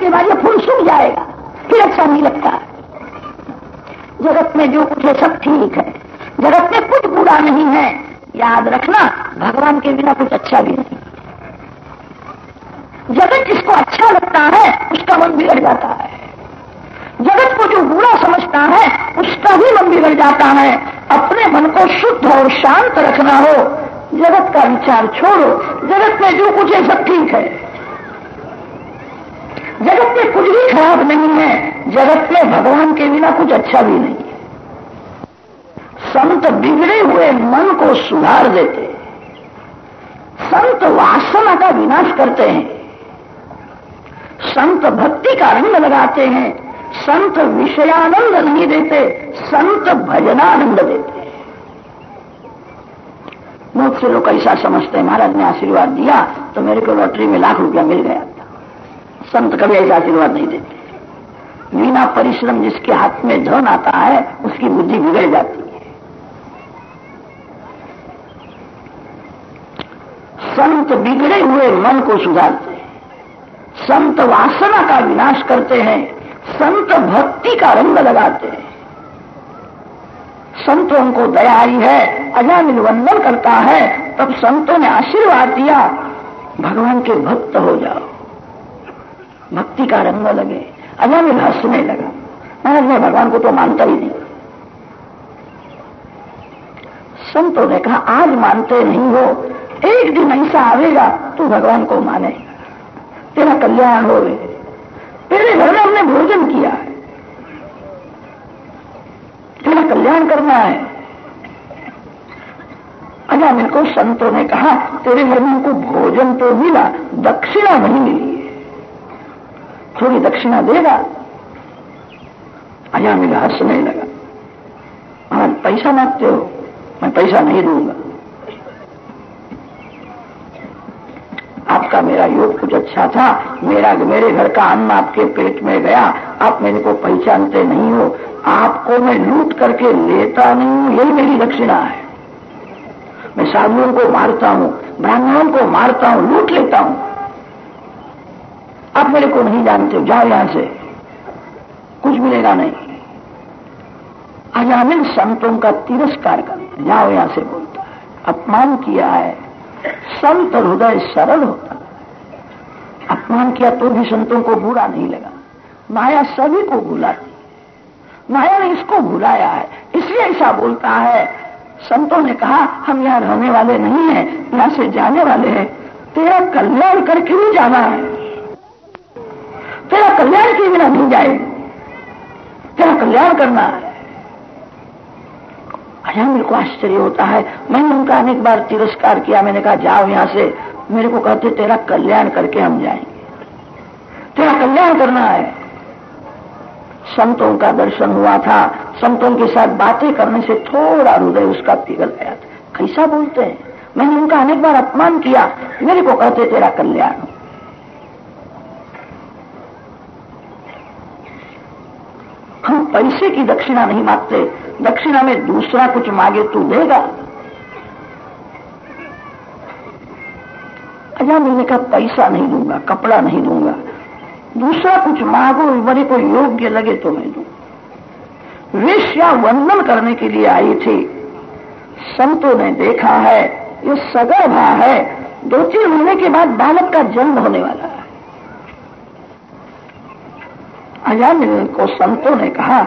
के बाद ये फूल सूख जाएगा। फिर अच्छा नहीं लगता। जगत में जो कुछ है, सब ठीक है। जगत में कुछ बुरा नहीं है। याद रखना, भगवान के बिना कुछ अच्छा भी नहीं। जगत जिसको अच्छा लगता है, उसका मन बिगड़ जाता है। जगत को जो बुरा समझता है, उसका भी मन बिगड़ जाता है। अपने मन को शुद्ध और शांत रखना हो, जगत का विचार छोड़ो। जगत में जो कुछ है, सब ठीक है। जगत में कुछ भी खराब नहीं है। जगत में भगवान के बिना कुछ अच्छा भी नहीं है। संत बिगड़े हुए मन को सुधार देते संत वासना का विनाश करते हैं। संत भक्ति का रंग लगाते हैं। संत विषयानंद नहीं देते, संत भजनानंद देते बहुत मुझसे लोग ऐसा समझते हैं, महाराज ने आशीर्वाद दिया तो मेरे को लॉटरी में लाख रुपया मिल गया। संत कभी ऐसा आशीर्वाद नहीं देते। बिना परिश्रम जिसके हाथ में धन आता है, उसकी बुद्धि बिगड़ जाती है। संत बिगड़े हुए मन को सुधारते हैं। संत वासना का विनाश करते हैं। संत भक्ति का रंग लगाते हैं। संतों को दया आई है, अजामिल वंदन करता है, तब संतों ने आशीर्वाद दिया, भगवान के भक्त हो जाओ। भक्ति का रंग लगे। अजामिल हंसने लगा। महाराज मैं भगवान को तो मानता ही नहीं। संतों ने कहा, आज मानते नहीं हो। एक दिन ऐसा आवेगा तो भगवान को माने। तेरा कल्याण हो गए तेरे घर में हमने भोजन किया है। तेरा कल्याण करना है। अजामिल को संतों ने कहा, तेरे घर में उनको भोजन तो मिला, दक्षिणा नहीं मिली। थोड़ी दक्षिणा देगा। अजामिल नहीं लगा। आज पैसा मांगते हो, मैं पैसा नहीं दूँगा। आपका मेरा योग कुछ अच्छा था। मेरा, मेरे घर का अन्न आपके पेट में गया। आप मेरे को पहचानते नहीं हो। आपको मैं लूट करके लेता नहीं हूँ। यही मेरी दक्षिणा है। मैं साधुओं को मारता हूँ, ब्राह्मणों को मारता हूँ, लूट लेता हूँ। आप मेरे को नहीं जानते हो। जाओ यहाँ से। कुछ मिलेगा नहीं। अजामिल संतों का तिरस्कार करते जाओ यहाँ से बोलता है। अपमान किया है। संत हृदय सरल होता है। अपमान किया तो भी संतों को बुरा नहीं लगा। माया सभी को भुलाती माया ने इसको भुलाया है। इसलिए ऐसा बोलता है। संतों ने कहा, हम यहाँ रहने वाले नहीं हैं। यहाँ से जाने वाले हैं। तेरा कल्याण करके भी जाना है। तेरा कल्याण के बिना नहीं जाए। तेरा कल्याण करना है। अजा मेरे को आश्चर्य होता है। मैंने उनका अनेक बार तिरस्कार किया। मैंने कहा, जाओ यहाँ से। मेरे को कहते, तेरा कल्याण करके हम जाएँगे। तेरा कल्याण करना है। संतों का दर्शन हुआ था। संतों के साथ बातें करने से थोड़ा हृदय उसका पिघल गया था। कैसा बोलते हैं? मैंने उनका अनेक बार अपमान किया। मेरे को कहते, तेरा कल्याण हम पैसे की दक्षिणा नहीं मांगते। दक्षिणा में दूसरा कुछ मांगे तू देगा। अजा मैंने कहा, पैसा नहीं दूँगा, कपड़ा नहीं दूँगा। दूसरा कुछ मांगो मेरे को योग्य लगे तो मैं दू। वेश्या वंदन करने के लिए आई थी। संतों ने देखा है, ये सगर्भा है। दो तीन महीने के बाद बालक का जन्म होने वाला है। अजामिल को संतों ने कहा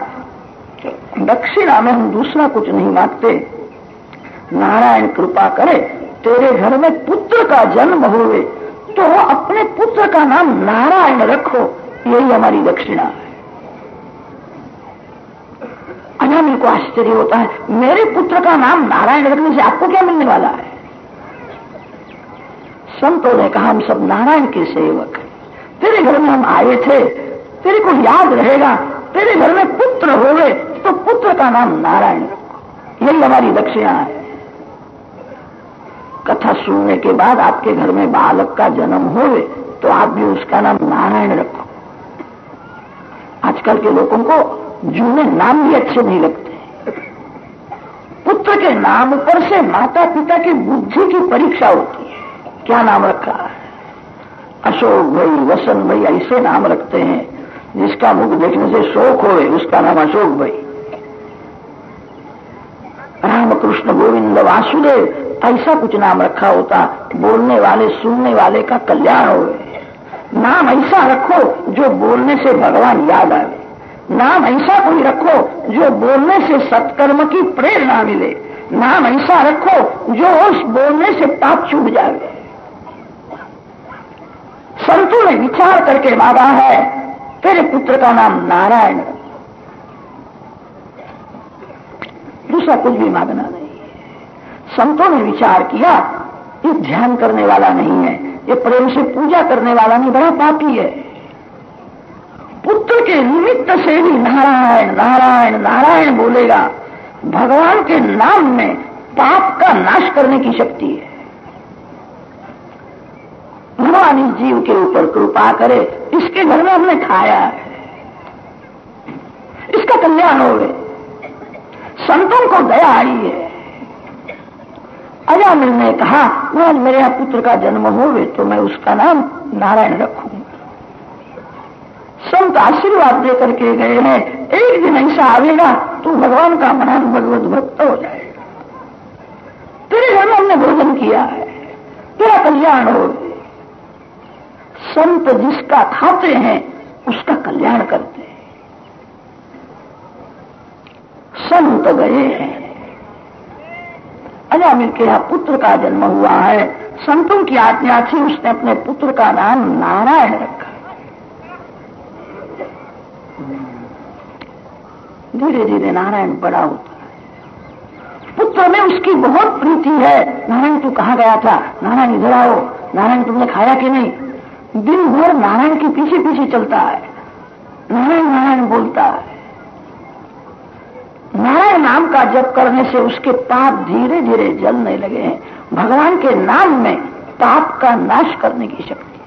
कि दक्षिणा में हम दूसरा कुछ नहीं मांगते। नारायण कृपा करे, तेरे घर में पुत्र का जन्म हुए तो अपने पुत्र का नाम नारायण रखो। यही हमारी दक्षिणा है। अजामिल को आश्चर्य होता है, मेरे पुत्र का नाम नारायण रखने से आपको क्या मिलने वाला है? संतों ने कहा, हम सब नारायण के सेवक हैं। तेरे घर में हम आए थे तेरे को याद रहेगा, तेरे घर में पुत्र हो गए तो पुत्र का नाम नारायण। यही हमारी दक्षिणा है। कथा सुनने के बाद आपके घर में बालक का जन्म हो तो आप भी उसका नाम नारायण रखो। आजकल के लोगों को जूने नाम भी अच्छे नहीं लगते। पुत्र के नाम पर से माता पिता की बुद्धि की परीक्षा होती है। क्या नाम रखा? है अशोक भाई, वसंत भाई, ऐसे नाम रखते हैं। जिसका मुख देखने से शोक हो, उसका नाम अशोक भाई। रामकृष्ण गोविंद वासुदेव ऐसा कुछ नाम रखा होता, बोलने वाले, सुनने वाले का कल्याण हो। नाम ऐसा रखो जो बोलने से भगवान याद आवे। नाम ऐसा कोई रखो जो बोलने से सत्कर्म की प्रेरणा मिले। नाम ऐसा रखो जो उस बोलने से पाप छूट जाए संतों ने विचार करके मांगा है तेरे पुत्र का नाम नारायण दूसरा कुछ भी मांगना नहीं है। संतों ने विचार किया, ये ध्यान करने वाला नहीं है, ये प्रेम से पूजा करने वाला नहीं, बड़ा पापी है। पुत्र के निमित्त से भी नारायण नारायण नारायण बोलेगा, भगवान के नाम में पाप का नाश करने की शक्ति है। भगवान इस जीव के ऊपर कृपा करे, इसके घर में हमने खाया। है इसका कल्याण हो गए संतों को दया आई है। अजामिल ने कहा आज मेरे यहाँ पुत्र का जन्म हो गए तो मैं उसका नाम नारायण रखूँगा। संत आशीर्वाद देकर के गए हैं, एक दिन ऐसा आवेगा तो भगवान का महान भगवत भक्त हो जाएगा। तेरे घर में हमने भोजन किया है, तेरा कल्याण हो संत जिसका खाते हैं, उसका कल्याण करते हैं। संत गए हैं। अजामिल के यहाँ पुत्र का जन्म हुआ है। संतों की आज्ञा थी, उसने अपने पुत्र का नाम नारायण रखा। धीरे धीरे नारायण बड़ा होता पुत्र में उसकी बहुत प्रीति है। नारायण तू कहा गया था? नारायण इधर आओ। नारायण तुमने खाया कि नहीं? दिन भर नारायण के पीछे पीछे चलता है। नारायण नारायण बोलता है। नारायण नाम का जप करने से उसके पाप धीरे धीरे जलने लगे हैं। भगवान के नाम में पाप का नाश करने की शक्ति।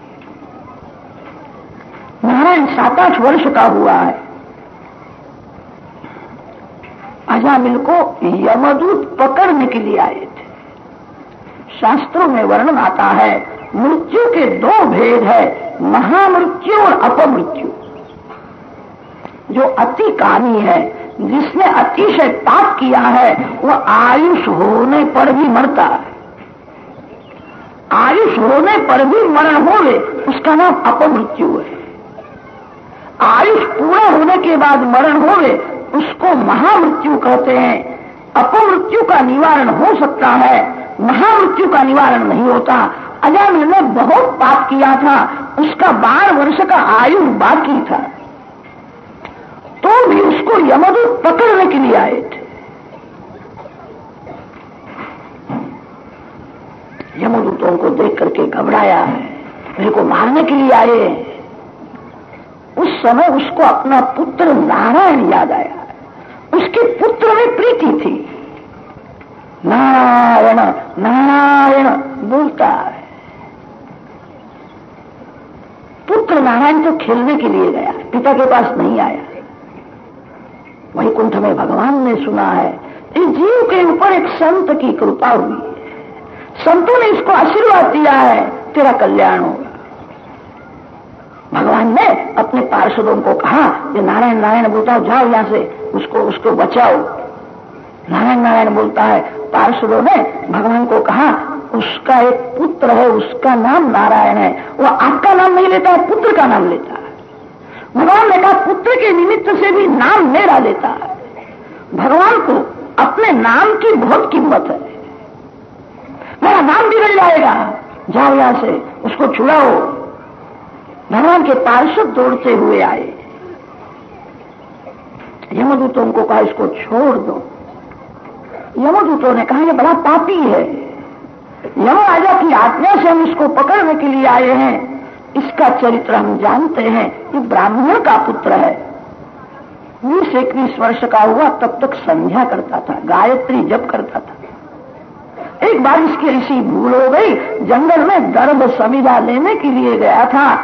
नारायण सात आठ वर्ष का हुआ है। अजामिल को यमदूत पकड़ने के लिए आए थे। शास्त्रों में वर्णन आता है, मृत्यु के दो भेद है, महामृत्यु और अपमृत्यु। जो अति कानी है, जिसने अतिशय पाप किया है, वह आयुष होने पर भी मरता है। आयुष होने पर भी मरण हो गए उसका नाम अपमृत्यु है। आयुष पूरा होने के बाद मरण हो गए उसको महामृत्यु कहते हैं। अपमृत्यु का निवारण हो सकता है महामृत्यु का निवारण नहीं होता। अजामिल ने बहुत पाप किया था, उसका बारह वर्ष का आयु बाकी था। तो भी उसको यमदूत पकड़ने के लिए आए थे। यमदूतों को देख करके घबराया। मेरे को मारने के लिए आए। उस समय उसको अपना पुत्र नारायण याद आया। उसके पुत्र में प्रीति थी। नारायण नारायण बोलता है। पुत्र नारायण तो खेलने के लिए गया, पिता के पास नहीं आया। वही कुंठ में भगवान ने सुना है इस जीव के ऊपर एक संत की कृपा हुई संतों ने इसको आशीर्वाद दिया है, तेरा कल्याण होगा। भगवान ने अपने पार्षदों को कहा, ये नारायण नारायण बोलता जाओ यहाँ से, उसको उसको बचाओ। नारायण नारायण बोलता है पार्षदों ने भगवान को कहा, उसका एक पुत्र है, उसका नाम नारायण है। वो आपका नाम नहीं लेता है, पुत्र का नाम लेता है। भगवान ने कहा, पुत्र के निमित्त से भी नाम मेरा लेता है। भगवान को अपने नाम की बहुत कीमत है। मेरा नाम बिगड़ जाएगा। जाओ यहाँ से, उसको छुड़ाओ। भगवान के पार्षद दौड़ते हुए आए। यमदूतों को कहा, इसको छोड़ दो। यमदूतों ने कहा यह बड़ा पापी है। यम राजा की आज्ञा से हम इसको पकड़ने के लिए आए हैं। इसका चरित्र हम जानते हैं। ये ब्राह्मण का पुत्र है। बीस इक्कीस वर्ष का हुआ, तब तक संध्या करता था, गायत्री जप करता था। एक बार इसकी ऋषि भूल हो गई, जंगल में गर्भ संविधा लेने के लिए गया था।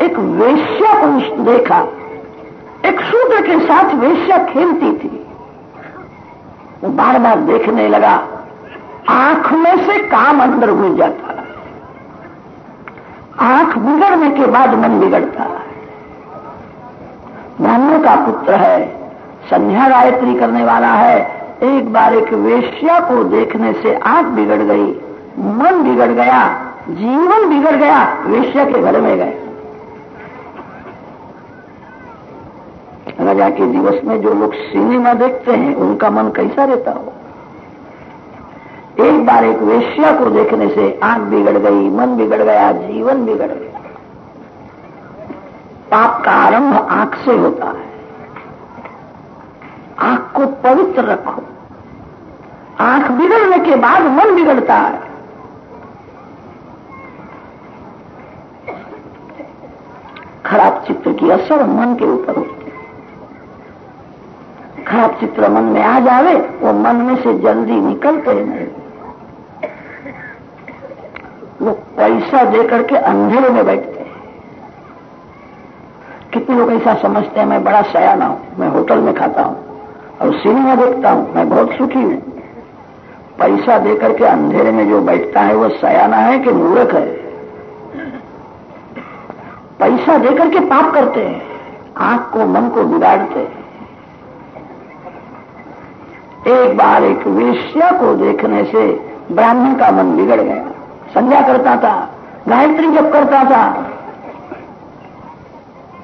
एक वेश्या को देखा। एक शूद्र के साथ वेश्या खेलती थी। वो बार बार देखने लगा। आँख में से काम अंदर घुस जाता। आँख बिगड़ने के बाद मन बिगड़ता। है ब्राह्मण का पुत्र है, संध्या गायत्री करने वाला है। एक बार एक वेश्या को देखने से आँख बिगड़ गई, मन बिगड़ गया, जीवन बिगड़ गया, वेश्या के घर में गए। राजा के दिवस में जो लोग सिनेमा देखते हैं, उनका मन कैसा रहता हो? एक बार एक वेश्या को देखने से आँख बिगड़ गई, मन बिगड़ गया, जीवन बिगड़ गया। पाप का आरंभ आँख से होता है। आँख को पवित्र रखो। आँख बिगड़ने के बाद मन बिगड़ता है। खराब चित्र की असर मन के ऊपर होती खराब चित्र मन में आ जावे, वो मन में से जल्दी निकलते नहीं। वो पैसा देकर के अंधेरे में बैठते हैं। कितने लोग ऐसा समझते हैं, मैं बड़ा सयाना हूँ, मैं होटल में खाता हूँ, और सिनेमा देखता हूँ, मैं बहुत सुखी हूँ। पैसा देकर के अंधेरे में जो बैठता है, वो सयाना है कि मूर्ख है? पैसा देकर के पाप करते हैं, आँख को मन को बिगाड़ते हैं। एक बार एक वेश्या को देखने से ब्राह्मण का मन बिगड़ गया। संध्या करता था, गायत्री जब करता था,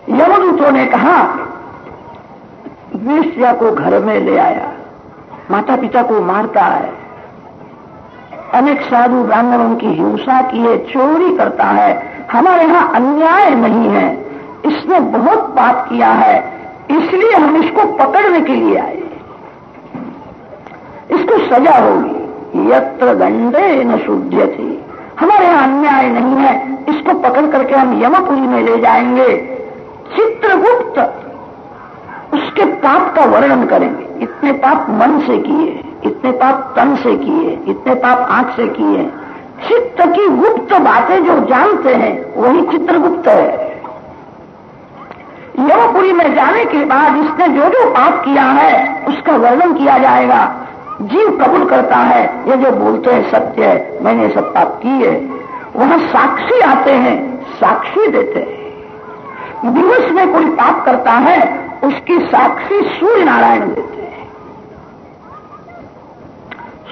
यमदूतों ने कहा, वेश्या को घर में ले आया। माता पिता को मारता है। अनेक साधु ब्राह्मण उनकी हिंसा किए चोरी करता है। हमारे यहाँ अन्याय नहीं है। इसने बहुत पाप किया है। इसलिए हम इसको पकड़ने के लिए आए। इसको सजा होगी। यत्र दंडे न शुद्ध थी हमारे यहाँ अन्याय नहीं है। इसको पकड़ करके हम यमपुरी में ले जाएँगे। चित्रगुप्त उसके पाप का वर्णन करेंगे। इतने पाप मन से किए, इतने पाप तन से किए, इतने पाप आँख से किए। चित्त की गुप्त बातें जो जानते हैं, वही चित्रगुप्त है। यमपुरी में जाने के बाद इसने जो जो पाप किया है, उसका वर्णन किया जाएगा। जीव कबूल करता है। ये जो बोलते हैं सत्य है, मैंने सब पाप किए वहाँ साक्षी आते हैं, साक्षी देते हैं। दिवस में कोई पाप करता है, उसकी साक्षी सूर्य नारायण देते हैं।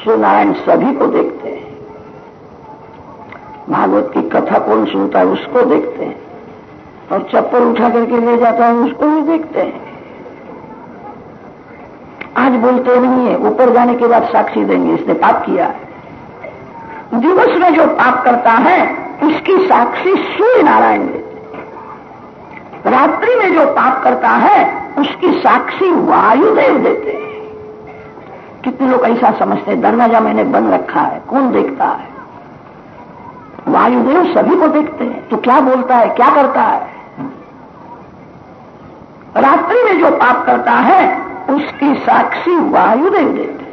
सूर्य नारायण सभी को देखते हैं। भागवत की कथा कौन सुनता है, उसको देखते हैं। और चप्पल उठा करके ले जाता है, उसको भी देखते हैं। आज बोलते नहीं है, ऊपर जाने के बाद साक्षी देंगे, इसने पाप किया है। दिवस में जो पाप करता है, उसकी साक्षी सूर्य नारायण देते रात्रि में जो पाप करता है, उसकी साक्षी वायुदेव देते हैं। कितने लोग ऐसा समझते हैं, दरवाज़ा मैंने बंद रखा है, कौन देखता है? वायुदेव सभी को देखते हैं तो क्या बोलता है, क्या करता है? रात्रि में जो पाप करता है उसकी साक्षी वायुदेव देते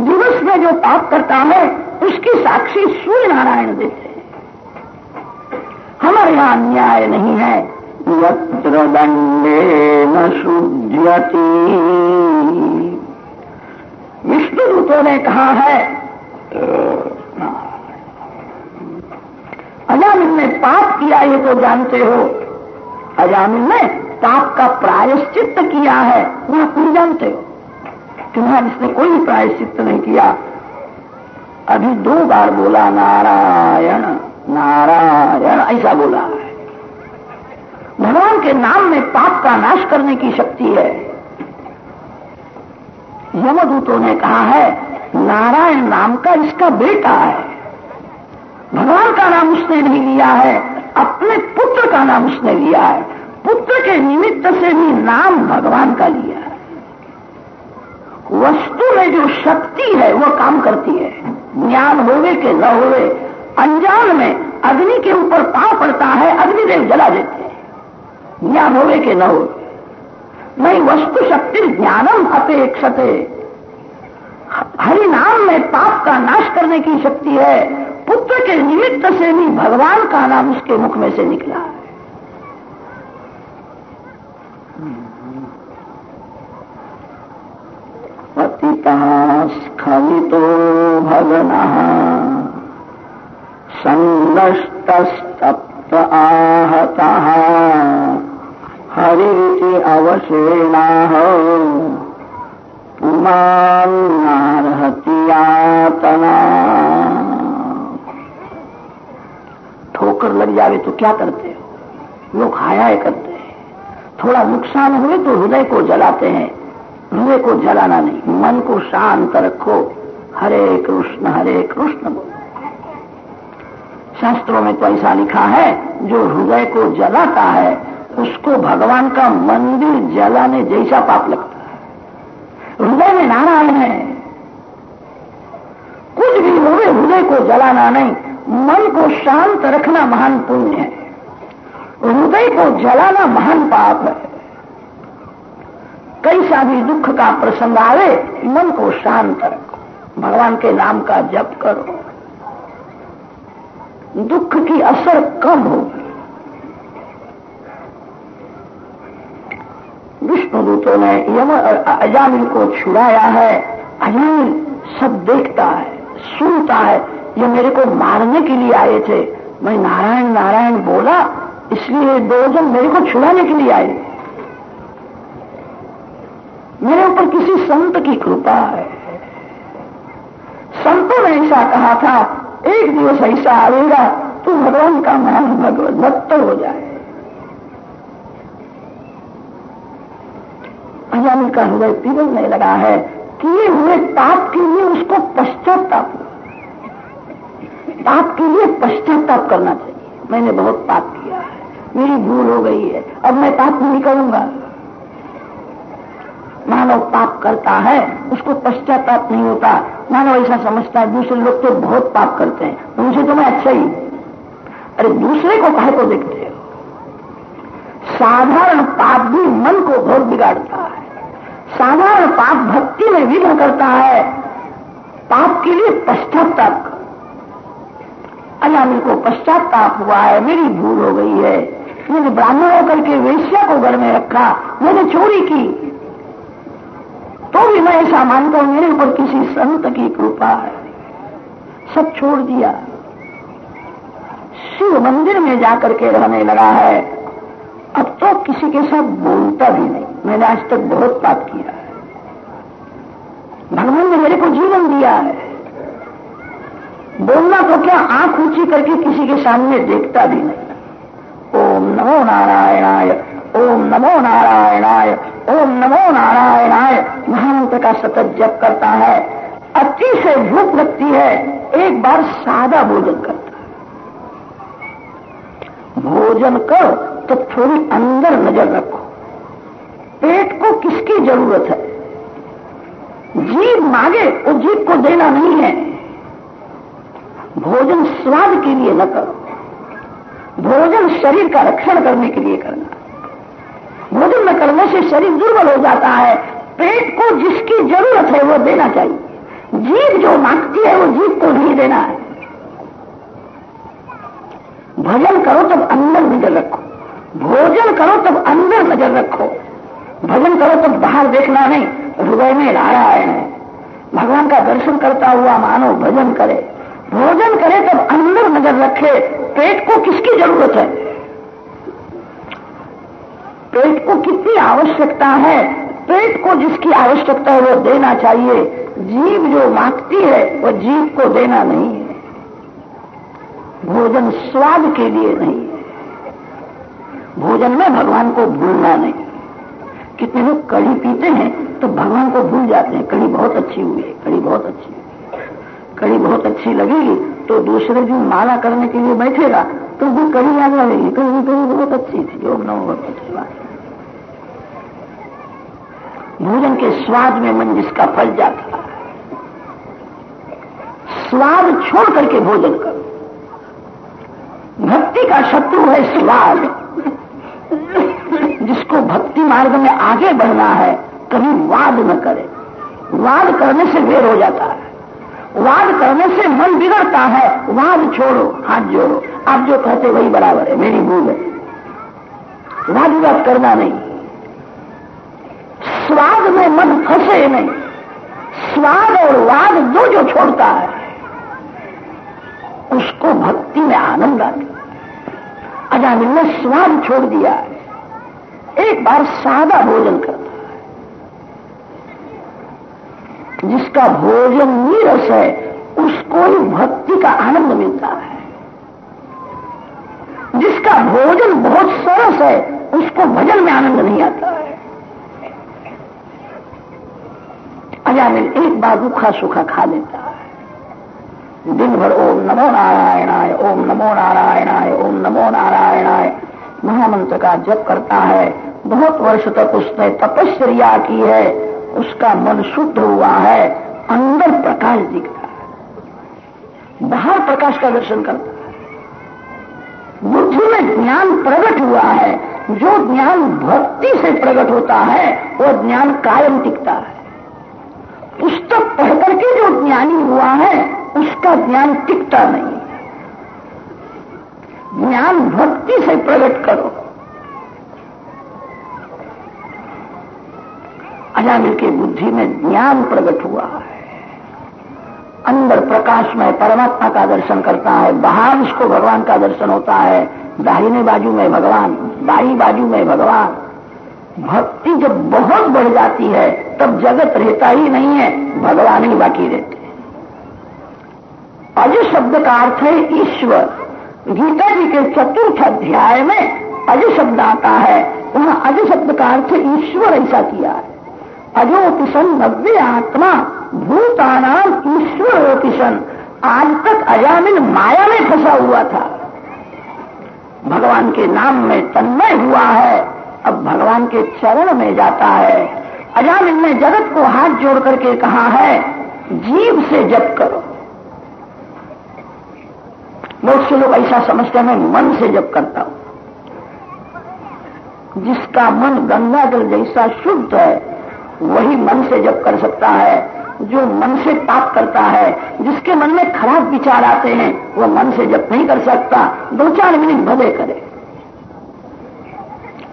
दिवस में जो पाप करता है, उसकी साक्षी सूर्य नारायण देते हमारे यहाँ अन्याय नहीं है। यत्र दंडे न शुद्ध्यति विष्णु दूतों ने कहा है अजामिल ने पाप किया, ये तो जानते हो। अजामिल ने पाप का प्रायश्चित किया है, वह तुम जानते हो। तुम्हारा इसने कोई प्रायश्चित नहीं किया। अभी दो बार बोला, नारायण नारायण, ऐसा बोला। भगवान के नाम में पाप का नाश करने की शक्ति है। यमदूतों ने कहा है, नारायण नाम का इसका बेटा है। भगवान का नाम उसने नहीं लिया है, अपने पुत्र का नाम उसने लिया है। पुत्र के निमित्त से भी नाम भगवान का लिया है। वस्तु में जो शक्ति है वह काम करती है। ज्ञान होवे के न होवे, अनजान में अग्नि के ऊपर पाँव पड़ता है, अग्निदेव जला देते हैं। ज्ञान होवे के न हो नहीं, वस्तु शक्ति ज्ञानम अपेक्षते। हरि नाम में पाप का नाश करने की शक्ति है। पुत्र के निमित्त से भी भगवान का नाम उसके मुख में से निकला है। पतिता स्खलितो भगन। संदस्तप्त आहता। हरिति अवशेणा पुमानहतियातना ठोकर लग जावे तो क्या करते हो? लोग हाया करते थोड़ा नुकसान हुए तो हृदय को जलाते हैं। हृदय को जलाना नहीं, मन को शांत रखो। हरे कृष्ण हरे कृष्ण। शास्त्रों में तो ऐसा लिखा है, जो हृदय को जलाता है, उसको भगवान का मंदिर जलाने जैसा पाप लगता है। हृदय में नारायण है। कुछ भी हो हृदय को जलाना नहीं, मन को शांत रखना महान पुण्य है। हृदय को जलाना महान पाप है। कैसा भी दुख का प्रसंग आवे मन को शांत रखो। भगवान के नाम का जप करो। दुख की असर कम होगी। विष्णु दूतों ने यम अजामिल को छुड़ाया है। अजामिल सब देखता है, सुनता है। ये मेरे को मारने के लिए आए थे। मैं नारायण नारायण बोला इसलिए दो जन मेरे को छुड़ाने के लिए आए। मेरे ऊपर किसी संत की कृपा है। संतों ने ऐसा कहा था, एक दिवस ऐसा आएगा तो भगवान का मान भगवत भक्त हो जाए। अजामिल का हृदय पिघलने लगा है। किए हुए पाप के लिए उसको पश्चाताप पाप के लिए पश्चाताप करना चाहिए। मैंने बहुत पाप मेरी भूल हो गई है। अब मैं पाप नहीं करूँगा। मानव पाप करता है, उसको पश्चाताप नहीं होता। मानव ऐसा समझता है, दूसरे लोग तो बहुत पाप करते हैं। उनसे तो मैं अच्छा ही। अरे दूसरे को कहे को देखते हो। साधारण पाप भी मन को बहुत बिगाड़ता है। साधारण पाप भक्ति में विघ्न करता है। पाप के लिए पश्चाताप अजामिल को पश्चाताप हुआ है, मेरी भूल हो गई है। मैंने ब्राह्मण होकर के वेश्या को घर में रखा, मैंने चोरी की। तो भी मैं ऐसा मानता हूँ, मेरे ऊपर किसी संत की कृपा है। सब छोड़ दिया। शिव मंदिर में जाकर के रहने लगा है। अब तो किसी के साथ बोलता भी नहीं। मैंने आज तक बहुत पाप किया है। भगवान ने मेरे को जीवन दिया है। बोलना तो क्या आँख ऊँची करके किसी के सामने देखता भी नहीं। ओम नमो नारायणाय, ओम नमो नारायणाय, ओम नमो नारायणाय। महामंत्र का सतत जप करता है। अति से भूख लगती है, एक बार सादा भोजन करता है। भोजन कर तो थोड़ी अंदर नज़र रखो। पेट को किसकी ज़रूरत है? जीव मांगे, वो जीव को देना नहीं है। भोजन स्वाद के लिए न करो। भोजन शरीर का रक्षण करने के लिए करना। भोजन न करने से शरीर दुर्बल हो जाता है। पेट को जिसकी ज़रूरत है वो देना चाहिए। जीव जो मांगती है वो जीव को नहीं देना है। भजन करो तब अंदर नज़र रखो। भोजन करो तब अंदर नज़र रखो। भजन करो तब बाहर देखना नहीं, हृदय में नारायण है। भगवान का दर्शन करता हुआ मानो भजन करे। भोजन करे तब अंदर नज़र रखे, पेट को किसकी ज़रूरत है? पेट को कितनी आवश्यकता है? पेट को जिसकी आवश्यकता है वो देना चाहिए। जीव जो मांगती है, वो जीव को देना नहीं है। भोजन स्वाद के लिए नहीं है। भोजन में भगवान को भूलना नहीं। कितने लोग कड़ी पीते हैं तो भगवान को भूल जाते हैं कड़ी बहुत अच्छी हुई है कड़ी बहुत अच्छी कड़ी बहुत अच्छी लगेगी तो दूसरे दिन माला करने के लिए बैठेगा तो वो कड़ी याद लगेगी कड़ी कड़ी बहुत अच्छी थी योग न बहुत भोजन के स्वाद में मन जिसका फल जाता स्वाद छोड़ करके भोजन करो। भक्ति का शत्रु है स्वाद। जिसको भक्ति मार्ग में आगे बढ़ना है, कभी वाद न करे। वाद करने से वेर हो जाता है। वाद करने से मन बिगड़ता है, वाद छोड़ो, हाथ जोड़ो। आप जो कहते वही बराबर है, मेरी भूल है। वाद विवाद करना नहीं। स्वाद में मन फंसे नहीं। स्वाद और वाद दो जो छोड़ता है, उसको भक्ति में आनंद आता अजामिल ने स्वाद छोड़ दिया। है एक बार सादा भोजन करता है जिसका भोजन नीरस है, उसको ही भक्ति का आनंद मिलता है। जिसका भोजन बहुत सरस है, उसको भजन में आनंद नहीं आता है। अजामिल एक बार रूखा सूखा खा लेता है। दिन भर ओम नमो नारायणाय, ओम नमो नारायणाय, ओम नमो नारायणाय। महामंत्र का जप करता है। बहुत वर्ष तक उसने तपस्या की है। उसका मन शुद्ध हुआ है, अंदर प्रकाश दिखता है। बाहर प्रकाश का दर्शन करता है। बुद्धि में ज्ञान प्रकट हुआ है, जो ज्ञान भक्ति से प्रकट होता है वह ज्ञान कायम टिकता है। पुस्तक पढ़ करके जो ज्ञानी हुआ है, उसका ज्ञान टिकता नहीं ज्ञान भक्ति से प्रकट करो। अजामिल की बुद्धि में ज्ञान प्रकट हुआ है। अंदर प्रकाश में परमात्मा का दर्शन करता है, बाहर उसको भगवान का दर्शन होता है। दाहिने बाजू में भगवान, बाई बाजू में भगवान। भक्ति जब बहुत बढ़ जाती है, तब जगत रहता ही नहीं है, भगवान ही बाकी रहते अज शब्द का अर्थ है ईश्वर। गीता जी के चतुर्थ अध्याय में अज शब्द आता है। वहाँ अज शब्द का अर्थ ईश्वर ऐसा किया है। अजोपिशन नव्य आत्मा भूतानाम ईश्वर ओपिशन आज तक अजामिल माया में फंसा हुआ था। भगवान के नाम में तन्मय हुआ है, अब भगवान के चरण में जाता है। अजामिल ने जगत को हाथ जोड़ करके कहा है, जीव से जप करो। बहुत से लोग ऐसा समझते हैं, मैं मन से जप करता हूँ। जिसका मन गंगा जल जैसा शुद्ध है वही मन से जब कर सकता है, जो मन से पाप करता है, जिसके मन में खराब विचार आते हैं, वह मन से जब नहीं कर सकता। दो चार मिनट भले करे।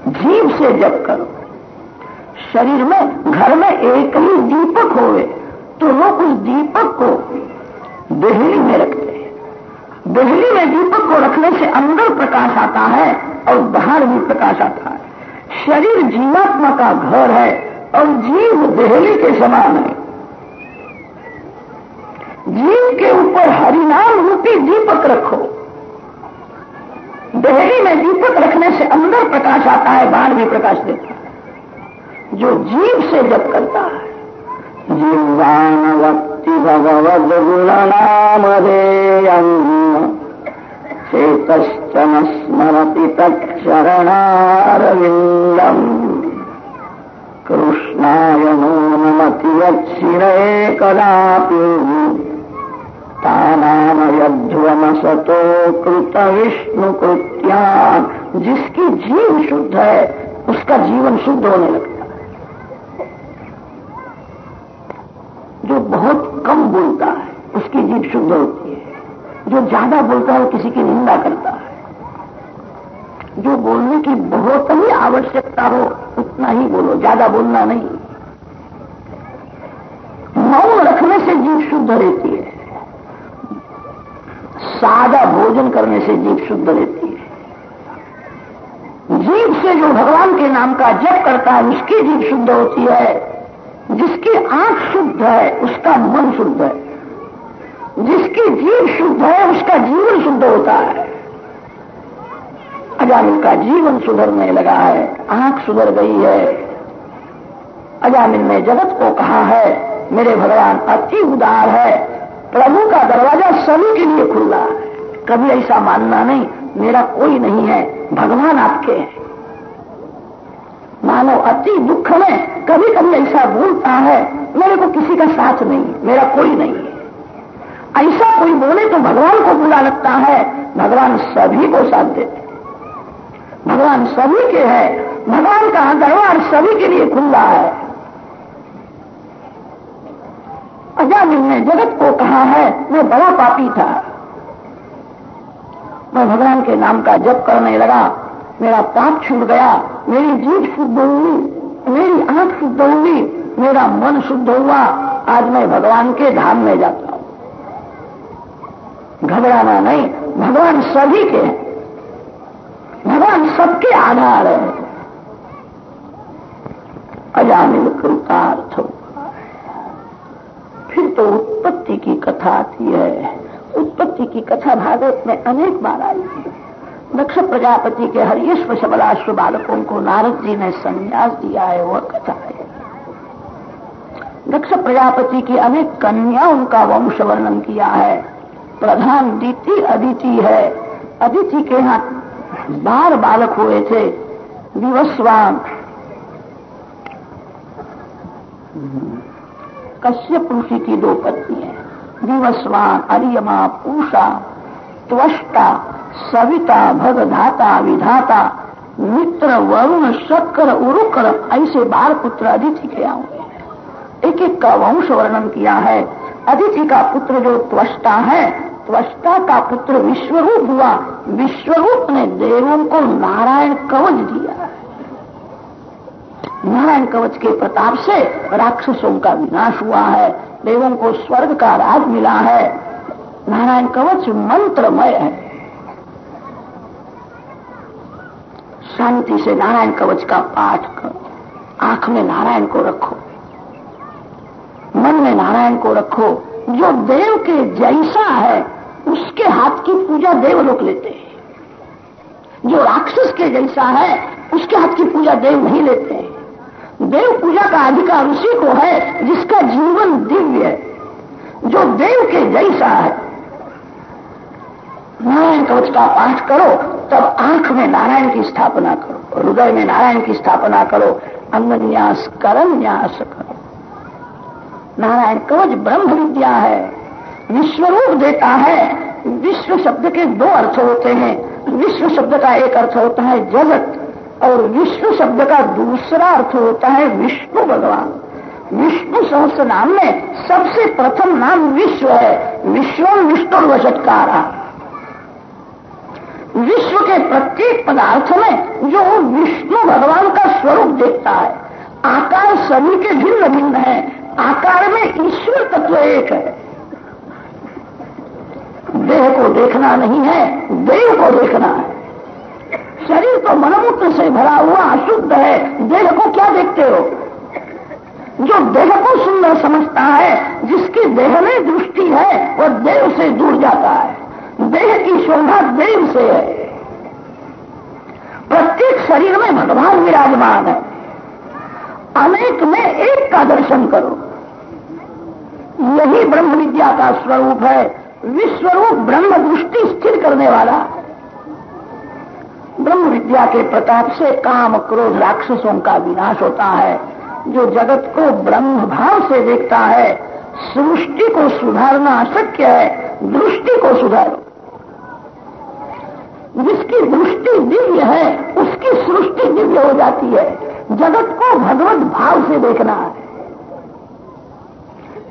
जीव से जब करो। शरीर में, घर में एक ही दीपक होवे तो लोग उस दीपक को देहली में रखते हैं। देहली में दीपक को रखने से अंदर प्रकाश आता है और बाहर भी प्रकाश आता है। शरीर जीवात्मा का घर है और जीव देहली के समान है। जीव के ऊपर हरिनाम रूपी दीपक रखो। देहली में दीपक रखने से अंदर प्रकाश आता है, बाहर भी प्रकाश देता है। जो जीव से जप करता है जीवान वक्ति भगवद गुण नाम चेतश्चन स्मरति तत्चरणारविन्दम् कृष्णाय नो नमति यच्छिरे कदापि कृत विष्णु कृत्यान जिसकी जीव शुद्ध है, उसका जीवन शुद्ध होने लगता है। जो बहुत कम बोलता है, उसकी जीव शुद्ध होती है। जो ज़्यादा बोलता है, वो किसी की निंदा करता है। जो बोलने की बहुत ही आवश्यकता हो, उतना ही बोलो, ज़्यादा बोलना नहीं। मौन रखने से जीव शुद्ध रहती है। सादा भोजन करने से जीव शुद्ध रहती है। जीव से जो भगवान के नाम का जप करता है, उसकी जीव शुद्ध होती है। जिसकी आँख शुद्ध है, उसका मन शुद्ध है। जिसकी जीव शुद्ध है, उसका जीवन शुद्ध होता है। अजामिल का जीवन सुधरने लगा है, आँख सुधर गई है। अजामिन ने जगत को कहा है, मेरे भगवान, अति उदार है। प्रभु का दरवाज़ा सभी के लिए खुला है। कभी ऐसा मानना नहीं, मेरा कोई नहीं है, भगवान आपके हैं। मानो अति दुख में कभी कभी ऐसा बोलता है, मेरे को किसी का साथ नहीं, मेरा कोई नहीं है। ऐसा कोई बोले तो भगवान को बुला लगता है, भगवान सभी को साथ देते भगवान सभी के है। भगवान का दरबार सभी के लिए खुला है। अजामिल ने जगत को कहा है, मैं बड़ा पापी था। मैं भगवान के नाम का जप करने लगा। मेरा पाप छूट गया, मेरी जीत शुद्ध हुई, मेरी आँख शुद्ध हुई, मेरा मन शुद्ध हुआ। आज मैं भगवान के धाम में जाता हूँ। घबराना नहीं, भगवान सभी के हैं। सबके आधार है। अजामिल कृतार्थ फिर तो उत्पत्ति की कथा आती है। उत्पत्ति की कथा भागवत में अनेक बार आई है दक्ष प्रजापति के हरियश्व शबलाश्व बालकों को नारद जी ने संन्यास दिया है, वह कथा है। दक्ष प्रजापति की अनेक कन्याओं का वंश वर्णन किया है। प्रधान दीति अदिति है। अदिति के यहाँ बार बालक हुए थे दिवसवान कश्यप ऋषि की दो पत्नी है दिवसवान अरियमा, पूषा, त्वष्टा, सविता, भगधाता, विधाता, मित्र, वरुण, शक्कर, उरुकर, ऐसे बाल पुत्र अदिति के एक एक का वंश वर्णन किया है। अदिति का पुत्र जो त्वष्टा है त्वष्टा का पुत्र विश्वरूप हुआ। विश्वरूप ने देवों को नारायण कवच दिया। नारायण कवच के प्रताप से राक्षसों का विनाश हुआ है। देवों को स्वर्ग का राज मिला है। नारायण कवच मंत्रमय है। शांति से नारायण कवच का पाठ करो। आँख में नारायण को रखो। मन में नारायण को रखो। जो देव के जैसा है, उसके हाथ की पूजा देव लोग लेते हैं। जो राक्षस के जैसा है, उसके हाथ की पूजा देव नहीं लेते हैं। देव पूजा का अधिकार उसी को है, जिसका जीवन दिव्य है। जो देव के जैसा है। नारायण कवच का पाठ करो, तब आँख में नारायण की स्थापना करो हृदय में नारायण की स्थापना करो, अंगन्यास करम न्यास करो। नारायण कवच ब्रह्म विद्या है। विश्वरूप देता है। विश्व शब्द के दो अर्थ होते हैं। विश्व शब्द का एक अर्थ होता है जगत, और विश्व शब्द का दूसरा अर्थ होता है विष्णु भगवान। विष्णु सहस्त्र नाम में सबसे प्रथम नाम विश्व है। विश्व विष्णु वशटकारा विश्व के प्रत्येक पदार्थ में जो विष्णु भगवान का स्वरूप देखता है, आकार सभी के भिन्न भिन्न है। आकार में ईश्वर तत्व एक है। देह को देखना नहीं है देव को देखना है। शरीर तो मनमूत्र से भरा हुआ अशुद्ध है। देह को क्या देखते हो? जो देह को सुंदर समझता है, जिसकी देह में दृष्टि है, वह देव से दूर जाता है। देह की शोभा देव से है। प्रत्येक शरीर में भगवान विराजमान है। अनेक में एक का दर्शन करो। यही ब्रह्म विद्या का स्वरूप है। विश्वरूप ब्रह्म दृष्टि स्थिर करने वाला। ब्रह्म विद्या के प्रताप से काम क्रोध राक्षसों का विनाश होता है। जो जगत को ब्रह्म भाव से देखता है, सृष्टि को सुधारना अशक्य है, दृष्टि को सुधारो। जिसकी दृष्टि दिव्य है, उसकी सृष्टि दिव्य हो जाती है। जगत को भगवत भाव से देखना है।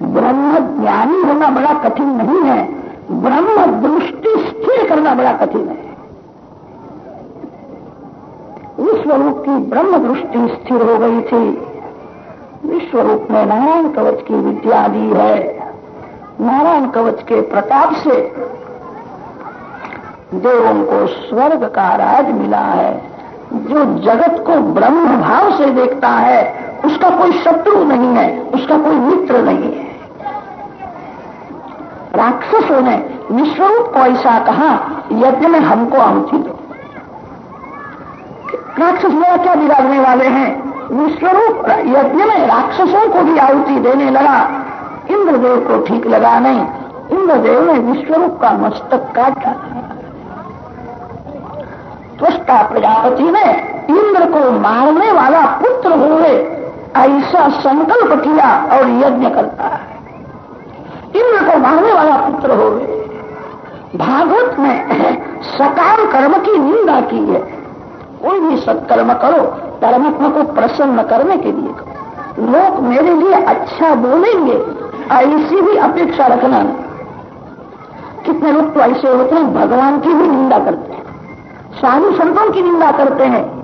ब्रह्म ज्ञानी होना बड़ा कठिन नहीं है। ब्रह्म दृष्टि स्थिर करना बड़ा कठिन है। विश्वरूप की ब्रह्म दृष्टि स्थिर हो गई थी। विश्वरूप में नारायण कवच की विद्या दी है। नारायण कवच के प्रताप से देवों को स्वर्ग का राज मिला है। जो जगत को ब्रह्म भाव से देखता है, उसका कोई शत्रु नहीं है, उसका कोई मित्र नहीं है। राक्षसों ने विश्वरूप को ऐसा कहा, यज्ञ में हमको आहुति दो। राक्षस मेरा क्या बिगाड़ने वाले हैं? विश्वरूप यज्ञ में राक्षसों को भी आहुति देने लगा। इंद्रदेव को ठीक लगा नहीं। इंद्रदेव ने विश्वरूप का मस्तक काट डाला। त्वष्टा प्रजापति ने इंद्र को मारने वाला पुत्र हुए ऐसा संकल्प किया और यज्ञ करता है। इंद्र को मारने वाला पुत्र हो गए भागवत में सकाम कर्म की निंदा की है। कोई भी सत्कर्म करो, परमात्मा को प्रसन्न करने के लिए करो। लोग मेरे लिए अच्छा बोलेंगे, ऐसी भी अपेक्षा रखना कितने लोग तो ऐसे होते हैं, भगवान की भी निंदा करते साधु संतों की निंदा करते हैं।